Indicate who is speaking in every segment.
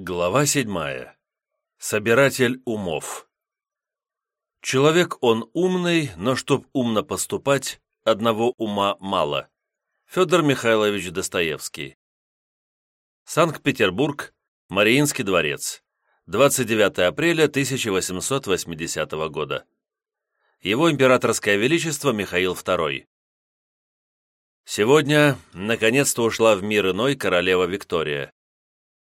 Speaker 1: Глава седьмая. Собиратель умов. Человек он умный, но чтоб умно поступать, одного ума мало. Федор Михайлович Достоевский. Санкт-Петербург, Мариинский дворец. 29 апреля 1880 года. Его императорское величество Михаил II. Сегодня, наконец-то, ушла в мир иной королева Виктория.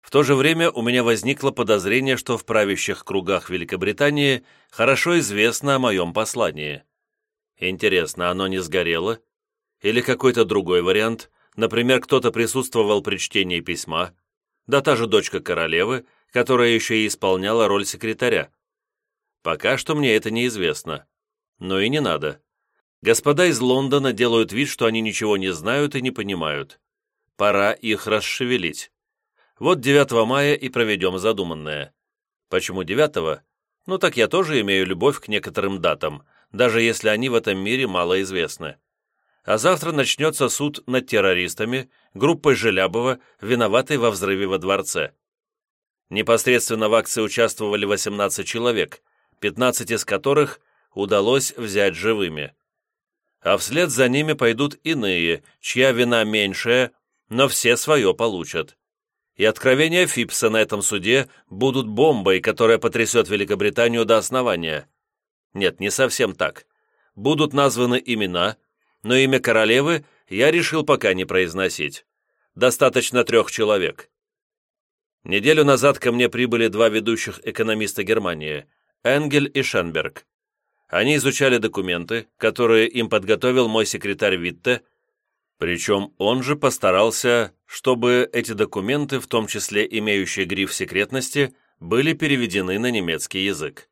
Speaker 1: В то же время у меня возникло подозрение, что в правящих кругах Великобритании хорошо известно о моем послании. Интересно, оно не сгорело? Или какой-то другой вариант? Например, кто-то присутствовал при чтении письма? Да та же дочка королевы, которая еще и исполняла роль секретаря. Пока что мне это неизвестно. Но и не надо. Господа из Лондона делают вид, что они ничего не знают и не понимают. Пора их расшевелить. Вот 9 мая и проведем задуманное. Почему 9? Ну так я тоже имею любовь к некоторым датам, даже если они в этом мире мало известны. А завтра начнется суд над террористами, группой Желябова, виноватой во взрыве во дворце. Непосредственно в акции участвовали 18 человек, 15 из которых удалось взять живыми. А вслед за ними пойдут иные, чья вина меньшая, но все свое получат и откровения Фипса на этом суде будут бомбой, которая потрясет Великобританию до основания. Нет, не совсем так. Будут названы имена, но имя королевы я решил пока не произносить. Достаточно трех человек. Неделю назад ко мне прибыли два ведущих экономиста Германии – Энгель и Шенберг. Они изучали документы, которые им подготовил мой секретарь Витте – причем он же постарался, чтобы эти документы, в том числе имеющие гриф секретности, были переведены на немецкий язык.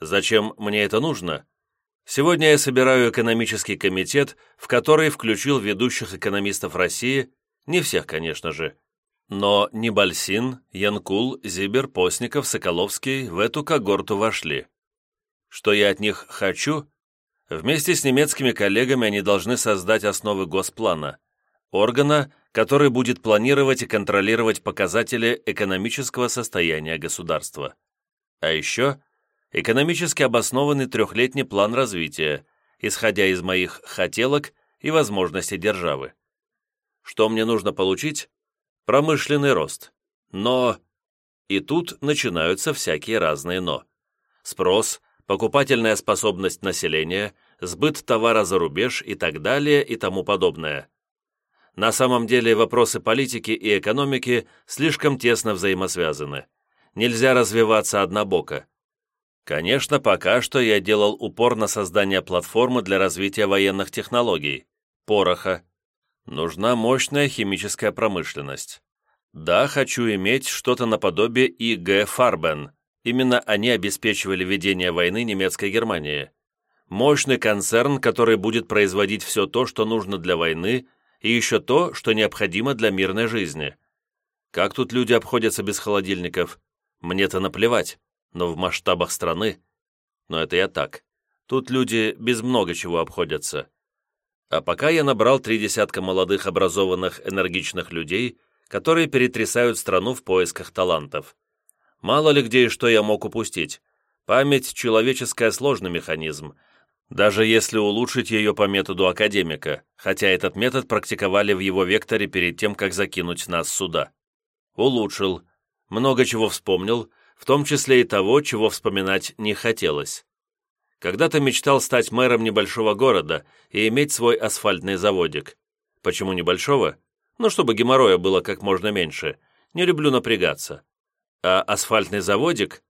Speaker 1: Зачем мне это нужно? Сегодня я собираю экономический комитет, в который включил ведущих экономистов России, не всех, конечно же, но Небальсин, Янкул, Зибер, Постников, Соколовский в эту когорту вошли. Что я от них хочу? Вместе с немецкими коллегами они должны создать основы госплана, органа, который будет планировать и контролировать показатели экономического состояния государства. А еще экономически обоснованный трехлетний план развития, исходя из моих хотелок и возможностей державы. Что мне нужно получить? Промышленный рост. Но... И тут начинаются всякие разные «но». Спрос, покупательная способность населения, сбыт товара за рубеж и так далее и тому подобное. На самом деле вопросы политики и экономики слишком тесно взаимосвязаны. Нельзя развиваться однобоко. Конечно, пока что я делал упор на создание платформы для развития военных технологий, пороха. Нужна мощная химическая промышленность. Да, хочу иметь что-то наподобие ИГ «Фарбен», Именно они обеспечивали ведение войны немецкой Германии. Мощный концерн, который будет производить все то, что нужно для войны, и еще то, что необходимо для мирной жизни. Как тут люди обходятся без холодильников? Мне-то наплевать, но в масштабах страны. Но это я так. Тут люди без много чего обходятся. А пока я набрал три десятка молодых образованных энергичных людей, которые перетрясают страну в поисках талантов. Мало ли где и что я мог упустить. Память – человеческая сложный механизм, даже если улучшить ее по методу академика, хотя этот метод практиковали в его векторе перед тем, как закинуть нас сюда. Улучшил. Много чего вспомнил, в том числе и того, чего вспоминать не хотелось. Когда-то мечтал стать мэром небольшого города и иметь свой асфальтный заводик. Почему небольшого? Ну, чтобы геморроя было как можно меньше. Не люблю напрягаться. А асфальтный заводик?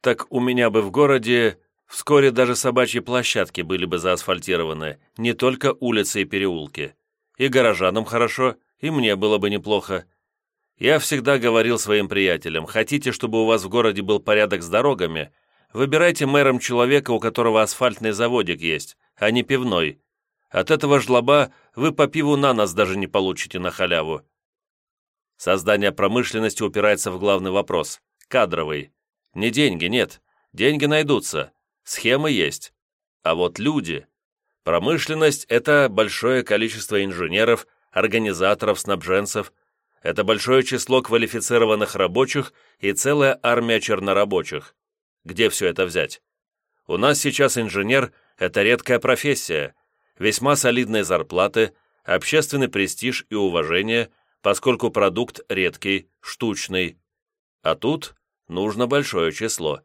Speaker 1: Так у меня бы в городе вскоре даже собачьи площадки были бы заасфальтированы, не только улицы и переулки. И горожанам хорошо, и мне было бы неплохо. Я всегда говорил своим приятелям, хотите, чтобы у вас в городе был порядок с дорогами, выбирайте мэром человека, у которого асфальтный заводик есть, а не пивной. От этого жлоба вы по пиву на нас даже не получите на халяву. Создание промышленности упирается в главный вопрос – кадровый. Не деньги, нет. Деньги найдутся. Схемы есть. А вот люди. Промышленность – это большое количество инженеров, организаторов, снабженцев. Это большое число квалифицированных рабочих и целая армия чернорабочих. Где все это взять? У нас сейчас инженер – это редкая профессия, весьма солидные зарплаты, общественный престиж и уважение, поскольку продукт редкий, штучный. А тут нужно большое число.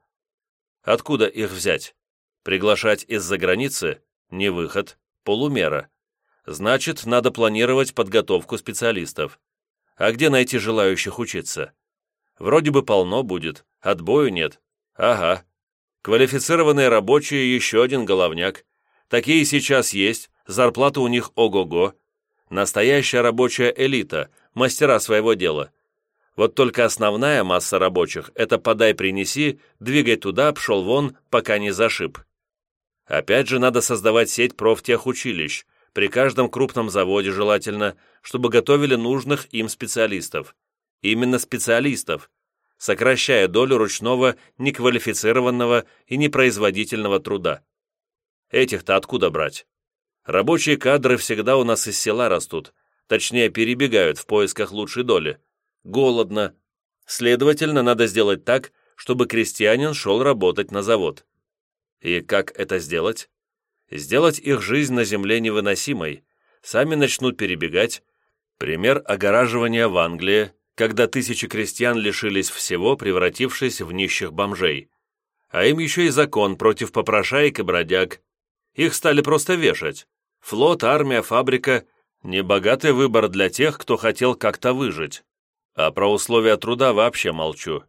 Speaker 1: Откуда их взять? Приглашать из-за границы – не выход, полумера. Значит, надо планировать подготовку специалистов. А где найти желающих учиться? Вроде бы полно будет, отбою нет. Ага. Квалифицированные рабочие – еще один головняк. Такие сейчас есть, зарплата у них ого-го. Настоящая рабочая элита, мастера своего дела. Вот только основная масса рабочих – это подай-принеси, двигай туда, пшел вон, пока не зашиб. Опять же, надо создавать сеть профтехучилищ, при каждом крупном заводе желательно, чтобы готовили нужных им специалистов. Именно специалистов, сокращая долю ручного, неквалифицированного и непроизводительного труда. Этих-то откуда брать? Рабочие кадры всегда у нас из села растут, точнее перебегают в поисках лучшей доли. Голодно. Следовательно, надо сделать так, чтобы крестьянин шел работать на завод. И как это сделать? Сделать их жизнь на земле невыносимой. Сами начнут перебегать. Пример огораживания в Англии, когда тысячи крестьян лишились всего, превратившись в нищих бомжей. А им еще и закон против попрошаек и бродяг. Их стали просто вешать. Флот, армия, фабрика – небогатый выбор для тех, кто хотел как-то выжить. А про условия труда вообще молчу.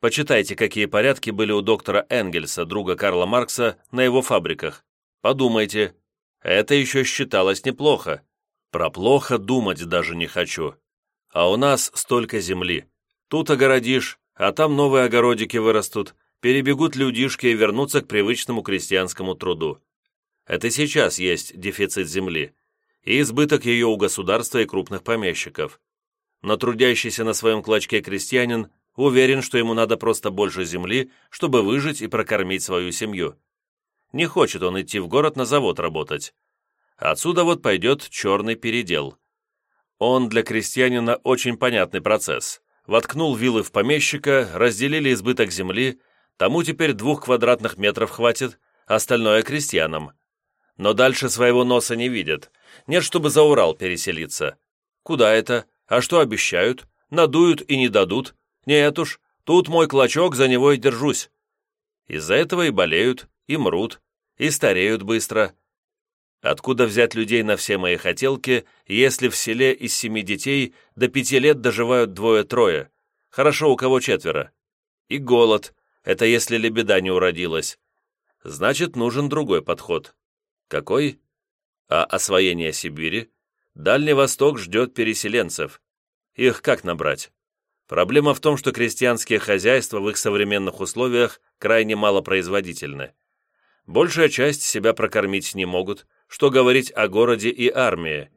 Speaker 1: Почитайте, какие порядки были у доктора Энгельса, друга Карла Маркса, на его фабриках. Подумайте. Это еще считалось неплохо. Про плохо думать даже не хочу. А у нас столько земли. Тут огородишь, а там новые огородики вырастут, перебегут людишки и вернутся к привычному крестьянскому труду. Это сейчас есть дефицит земли и избыток ее у государства и крупных помещиков. Но трудящийся на своем клочке крестьянин уверен, что ему надо просто больше земли, чтобы выжить и прокормить свою семью. Не хочет он идти в город на завод работать. Отсюда вот пойдет черный передел. Он для крестьянина очень понятный процесс. Воткнул вилы в помещика, разделили избыток земли, тому теперь двух квадратных метров хватит, остальное крестьянам но дальше своего носа не видят. Нет, чтобы за Урал переселиться. Куда это? А что обещают? Надуют и не дадут? Нет уж, тут мой клочок, за него и держусь. Из-за этого и болеют, и мрут, и стареют быстро. Откуда взять людей на все мои хотелки, если в селе из семи детей до пяти лет доживают двое-трое? Хорошо, у кого четверо. И голод, это если лебеда не уродилась. Значит, нужен другой подход. Какой? А освоение Сибири? Дальний Восток ждет переселенцев. Их как набрать? Проблема в том, что крестьянские хозяйства в их современных условиях крайне малопроизводительны. Большая часть себя прокормить не могут, что говорить о городе и армии.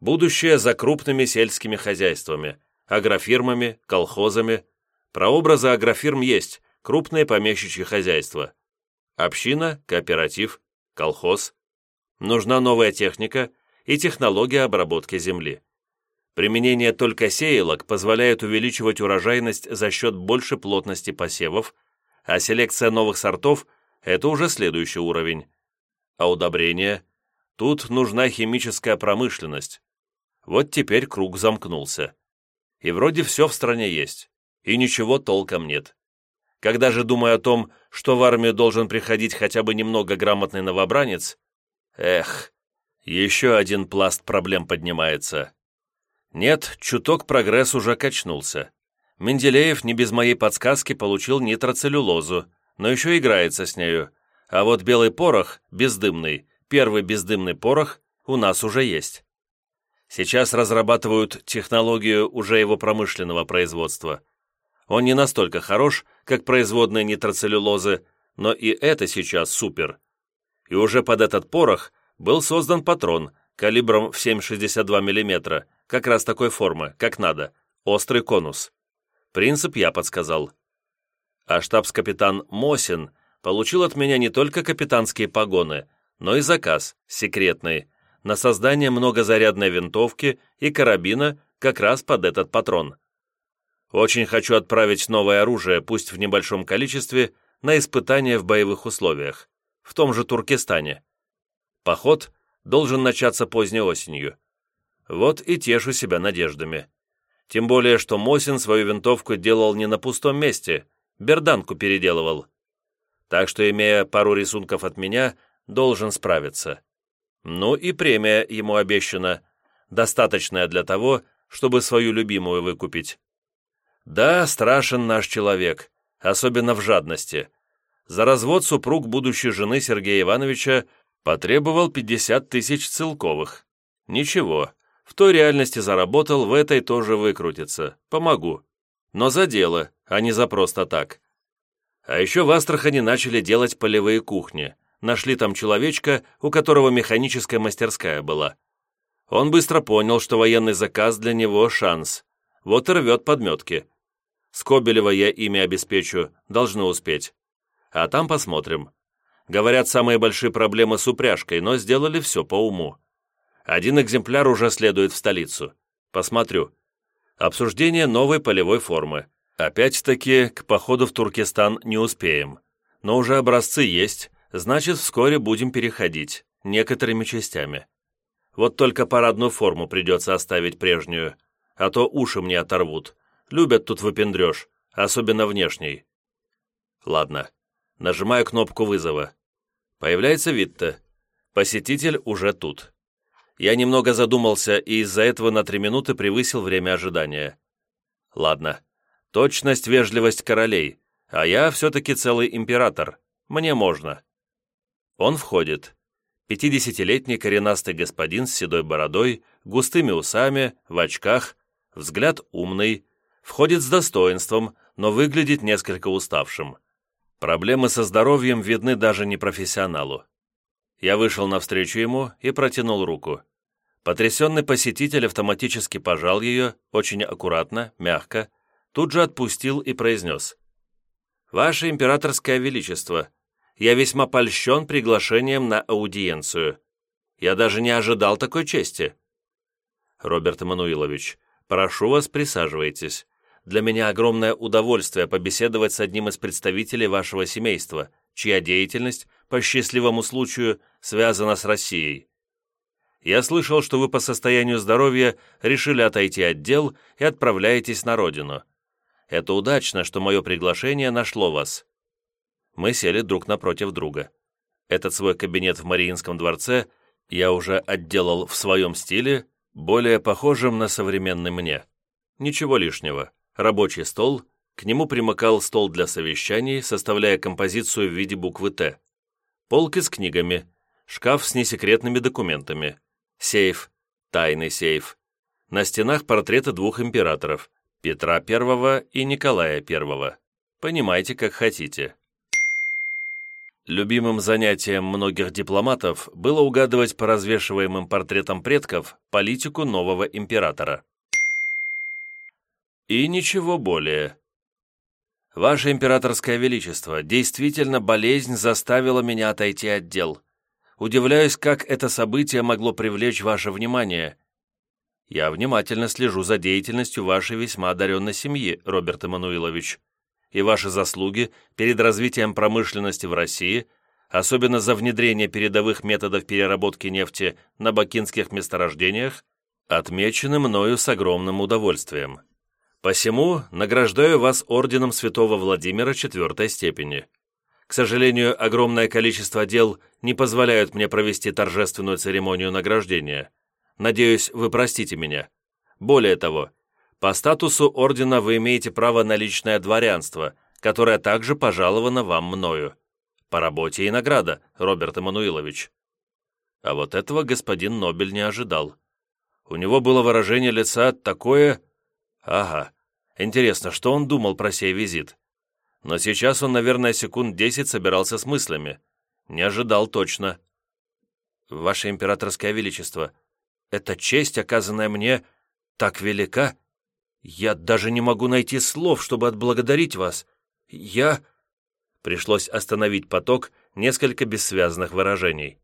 Speaker 1: Будущее за крупными сельскими хозяйствами, агрофирмами, колхозами. Прообразы агрофирм есть, крупные помещичьи хозяйства. Община, кооператив, колхоз нужна новая техника и технология обработки земли. Применение только сеялок позволяет увеличивать урожайность за счет большей плотности посевов, а селекция новых сортов – это уже следующий уровень. А удобрения? Тут нужна химическая промышленность. Вот теперь круг замкнулся. И вроде все в стране есть, и ничего толком нет. Когда же думаю о том, что в армию должен приходить хотя бы немного грамотный новобранец, Эх, еще один пласт проблем поднимается. Нет, чуток прогресс уже качнулся. Менделеев не без моей подсказки получил нитроцеллюлозу, но еще играется с нею. А вот белый порох, бездымный, первый бездымный порох, у нас уже есть. Сейчас разрабатывают технологию уже его промышленного производства. Он не настолько хорош, как производные нитроцеллюлозы, но и это сейчас супер и уже под этот порох был создан патрон калибром в 7,62 мм, как раз такой формы, как надо, острый конус. Принцип я подсказал. А штабс-капитан Мосин получил от меня не только капитанские погоны, но и заказ, секретный, на создание многозарядной винтовки и карабина, как раз под этот патрон. Очень хочу отправить новое оружие, пусть в небольшом количестве, на испытания в боевых условиях, в том же Туркестане. Поход должен начаться поздней осенью. Вот и тешу себя надеждами. Тем более, что Мосин свою винтовку делал не на пустом месте, берданку переделывал. Так что, имея пару рисунков от меня, должен справиться. Ну и премия ему обещана, достаточная для того, чтобы свою любимую выкупить. Да, страшен наш человек, особенно в жадности. За развод супруг будущей жены Сергея Ивановича потребовал 50 тысяч целковых. Ничего, в той реальности заработал, в этой тоже выкрутится. Помогу. Но за дело, а не за просто так. А еще в Астрахани начали делать полевые кухни. Нашли там человечка, у которого механическая мастерская была. Он быстро понял, что военный заказ для него шанс. Вот и рвет подметки. Скобелева я ими обеспечу, должны успеть. А там посмотрим. Говорят, самые большие проблемы с упряжкой, но сделали все по уму. Один экземпляр уже следует в столицу. Посмотрю. Обсуждение новой полевой формы. Опять-таки, к походу в Туркестан не успеем. Но уже образцы есть, значит, вскоре будем переходить, некоторыми частями. Вот только парадную форму придется оставить прежнюю, а то уши мне оторвут. Любят тут выпендреж, особенно внешний. Ладно, нажимаю кнопку вызова. Появляется Витта. Посетитель уже тут. Я немного задумался и из-за этого на три минуты превысил время ожидания. Ладно, точность, вежливость королей, а я все-таки целый император. Мне можно. Он входит. Пятидесятилетний коренастый господин с седой бородой, густыми усами, в очках, взгляд умный, Входит с достоинством, но выглядит несколько уставшим. Проблемы со здоровьем видны даже непрофессионалу. Я вышел навстречу ему и протянул руку. Потрясенный посетитель автоматически пожал ее, очень аккуратно, мягко, тут же отпустил и произнес. «Ваше императорское величество, я весьма польщен приглашением на аудиенцию. Я даже не ожидал такой чести». «Роберт Эммануилович, прошу вас, присаживайтесь. Для меня огромное удовольствие побеседовать с одним из представителей вашего семейства, чья деятельность, по счастливому случаю, связана с Россией. Я слышал, что вы по состоянию здоровья решили отойти от дел и отправляетесь на родину. Это удачно, что мое приглашение нашло вас. Мы сели друг напротив друга. Этот свой кабинет в Мариинском дворце я уже отделал в своем стиле, более похожим на современный мне. Ничего лишнего рабочий стол, к нему примыкал стол для совещаний, составляя композицию в виде буквы «Т», полки с книгами, шкаф с несекретными документами, сейф, тайный сейф. На стенах портреты двух императоров, Петра I и Николая I. Понимайте, как хотите. Любимым занятием многих дипломатов было угадывать по развешиваемым портретам предков политику нового императора. И ничего более. Ваше императорское величество, действительно болезнь заставила меня отойти от дел. Удивляюсь, как это событие могло привлечь ваше внимание. Я внимательно слежу за деятельностью вашей весьма одаренной семьи, Роберт Эммануилович, и ваши заслуги перед развитием промышленности в России, особенно за внедрение передовых методов переработки нефти на бакинских месторождениях, отмечены мною с огромным удовольствием. Посему награждаю вас орденом святого Владимира четвертой степени. К сожалению, огромное количество дел не позволяют мне провести торжественную церемонию награждения. Надеюсь, вы простите меня. Более того, по статусу ордена вы имеете право на личное дворянство, которое также пожаловано вам мною. По работе и награда, Роберт Эммануилович. А вот этого господин Нобель не ожидал. У него было выражение лица такое Ага. Интересно, что он думал про сей визит? Но сейчас он, наверное, секунд десять собирался с мыслями. Не ожидал точно. Ваше императорское величество, эта честь, оказанная мне, так велика. Я даже не могу найти слов, чтобы отблагодарить вас. Я... Пришлось остановить поток несколько бессвязных выражений.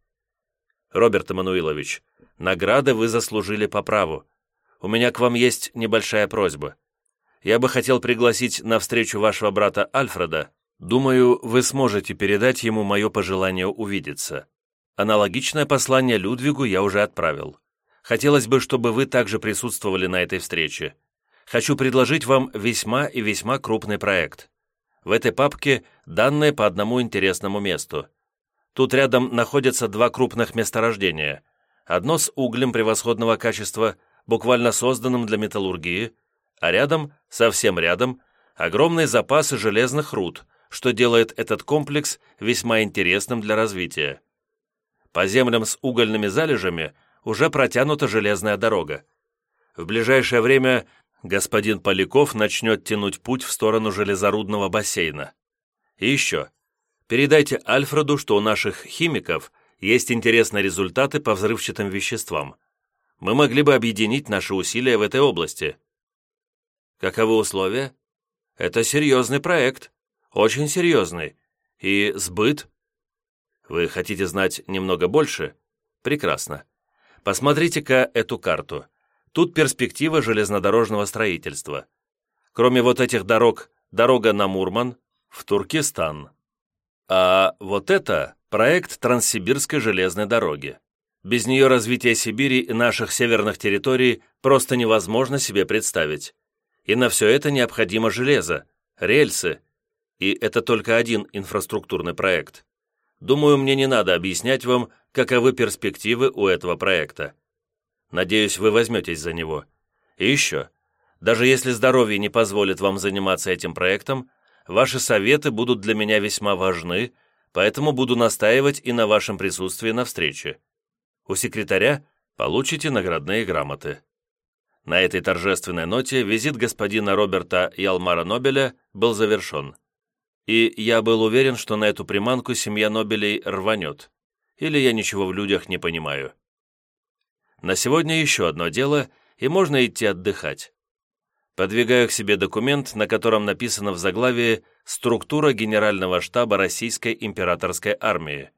Speaker 1: Роберт Эммануилович, награды вы заслужили по праву. У меня к вам есть небольшая просьба. Я бы хотел пригласить на встречу вашего брата Альфреда. Думаю, вы сможете передать ему мое пожелание увидеться. Аналогичное послание Людвигу я уже отправил. Хотелось бы, чтобы вы также присутствовали на этой встрече. Хочу предложить вам весьма и весьма крупный проект. В этой папке данные по одному интересному месту. Тут рядом находятся два крупных месторождения. Одно с углем превосходного качества, буквально созданным для металлургии, а рядом, совсем рядом, огромные запасы железных руд, что делает этот комплекс весьма интересным для развития. По землям с угольными залежами уже протянута железная дорога. В ближайшее время господин Поляков начнет тянуть путь в сторону железорудного бассейна. И еще. Передайте Альфреду, что у наших химиков есть интересные результаты по взрывчатым веществам. Мы могли бы объединить наши усилия в этой области. Каковы условия? Это серьезный проект. Очень серьезный. И сбыт вы хотите знать немного больше? Прекрасно. Посмотрите-ка эту карту. Тут перспектива железнодорожного строительства. Кроме вот этих дорог, дорога на Мурман, в Туркестан. А вот это проект Транссибирской железной дороги. Без нее развитие Сибири и наших северных территорий просто невозможно себе представить. И на все это необходимо железо, рельсы. И это только один инфраструктурный проект. Думаю, мне не надо объяснять вам, каковы перспективы у этого проекта. Надеюсь, вы возьметесь за него. И еще, даже если здоровье не позволит вам заниматься этим проектом, ваши советы будут для меня весьма важны, поэтому буду настаивать и на вашем присутствии на встрече. У секретаря получите наградные грамоты». На этой торжественной ноте визит господина Роберта Ялмара Нобеля был завершен и я был уверен, что на эту приманку семья Нобелей рванет. Или я ничего в людях не понимаю. На сегодня еще одно дело, и можно идти отдыхать. Подвигаю к себе документ, на котором написано в заглавии «Структура Генерального штаба Российской императорской армии».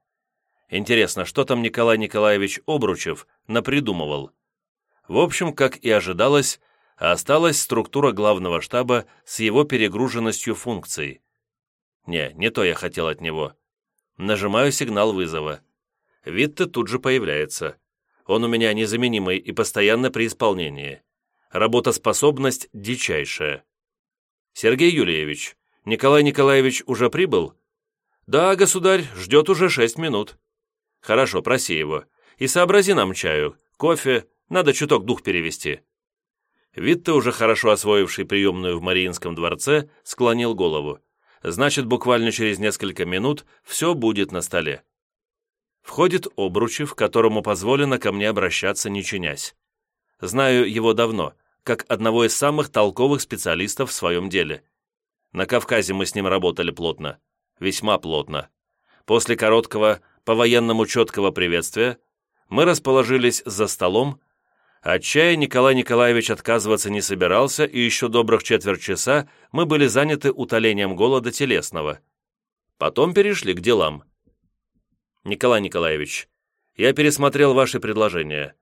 Speaker 1: Интересно, что там Николай Николаевич Обручев напридумывал? В общем, как и ожидалось, осталась структура главного штаба с его перегруженностью функций – не, не то я хотел от него. Нажимаю сигнал вызова. Витте тут же появляется. Он у меня незаменимый и постоянно при исполнении. Работоспособность дичайшая. Сергей Юлиевич, Николай Николаевич уже прибыл? Да, государь, ждет уже шесть минут. Хорошо, проси его. И сообрази нам чаю, кофе, надо чуток дух перевести. Витте, уже хорошо освоивший приемную в Мариинском дворце, склонил голову значит, буквально через несколько минут все будет на столе. Входит Обручев, которому позволено ко мне обращаться, не чинясь. Знаю его давно, как одного из самых толковых специалистов в своем деле. На Кавказе мы с ним работали плотно, весьма плотно. После короткого, по-военному четкого приветствия мы расположились за столом, от чая Николай Николаевич отказываться не собирался, и еще добрых четверть часа мы были заняты утолением голода телесного. Потом перешли к делам. Николай Николаевич, я пересмотрел ваши предложения.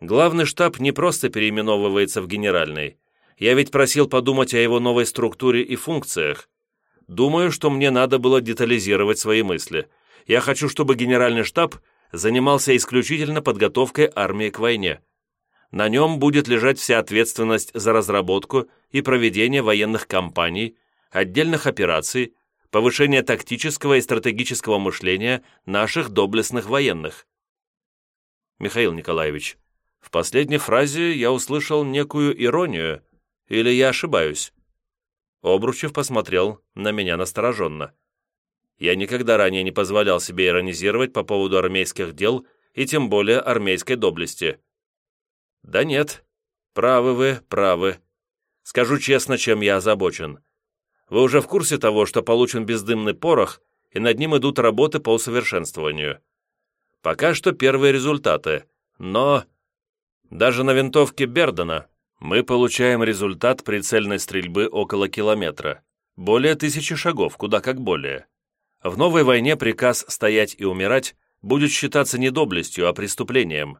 Speaker 1: Главный штаб не просто переименовывается в генеральный. Я ведь просил подумать о его новой структуре и функциях. Думаю, что мне надо было детализировать свои мысли. Я хочу, чтобы генеральный штаб занимался исключительно подготовкой армии к войне на нем будет лежать вся ответственность за разработку и проведение военных кампаний, отдельных операций, повышение тактического и стратегического мышления наших доблестных военных. Михаил Николаевич, в последней фразе я услышал некую иронию, или я ошибаюсь? Обручев посмотрел на меня настороженно. Я никогда ранее не позволял себе иронизировать по поводу армейских дел и тем более армейской доблести. «Да нет. Правы вы, правы. Скажу честно, чем я озабочен. Вы уже в курсе того, что получен бездымный порох, и над ним идут работы по усовершенствованию. Пока что первые результаты, но... Даже на винтовке Бердена мы получаем результат прицельной стрельбы около километра. Более тысячи шагов, куда как более. В новой войне приказ «стоять и умирать» будет считаться не доблестью, а преступлением.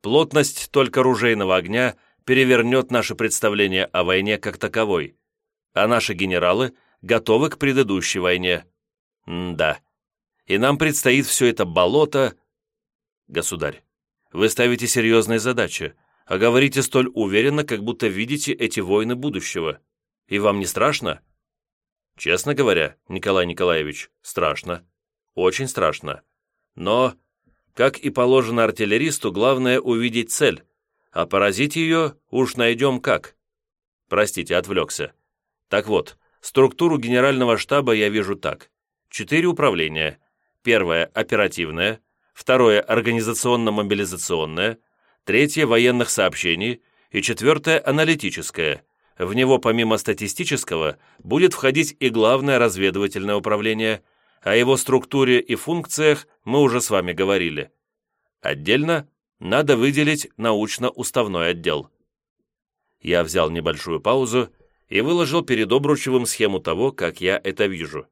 Speaker 1: Плотность только ружейного огня перевернет наше представление о войне как таковой, а наши генералы готовы к предыдущей войне. М да. И нам предстоит все это болото... Государь, вы ставите серьезные задачи, а говорите столь уверенно, как будто видите эти войны будущего. И вам не страшно? Честно говоря, Николай Николаевич, страшно. Очень страшно. Но, как и положено артиллеристу, главное увидеть цель, а поразить ее уж найдем как. Простите, отвлекся. Так вот, структуру генерального штаба я вижу так. Четыре управления. Первое – оперативное, второе – организационно-мобилизационное, третье – военных сообщений и четвертое – аналитическое. В него помимо статистического будет входить и главное разведывательное управление, о его структуре и функциях мы уже с вами говорили. Отдельно надо выделить научно-уставной отдел. Я взял небольшую паузу и выложил перед Обручевым схему того, как я это вижу.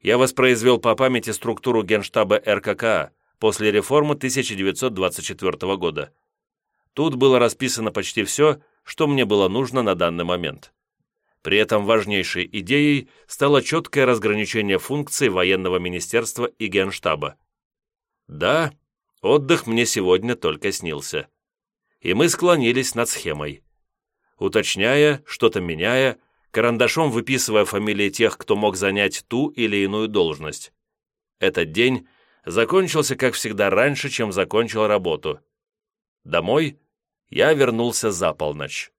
Speaker 1: Я воспроизвел по памяти структуру Генштаба РККА после реформы 1924 года. Тут было расписано почти все, что мне было нужно на данный момент. При этом важнейшей идеей стало четкое разграничение функций военного министерства и Генштаба. Да, Отдых мне сегодня только снился. И мы склонились над схемой. Уточняя, что-то меняя, карандашом выписывая фамилии тех, кто мог занять ту или иную должность. Этот день закончился, как всегда, раньше, чем закончил работу. Домой я вернулся за полночь.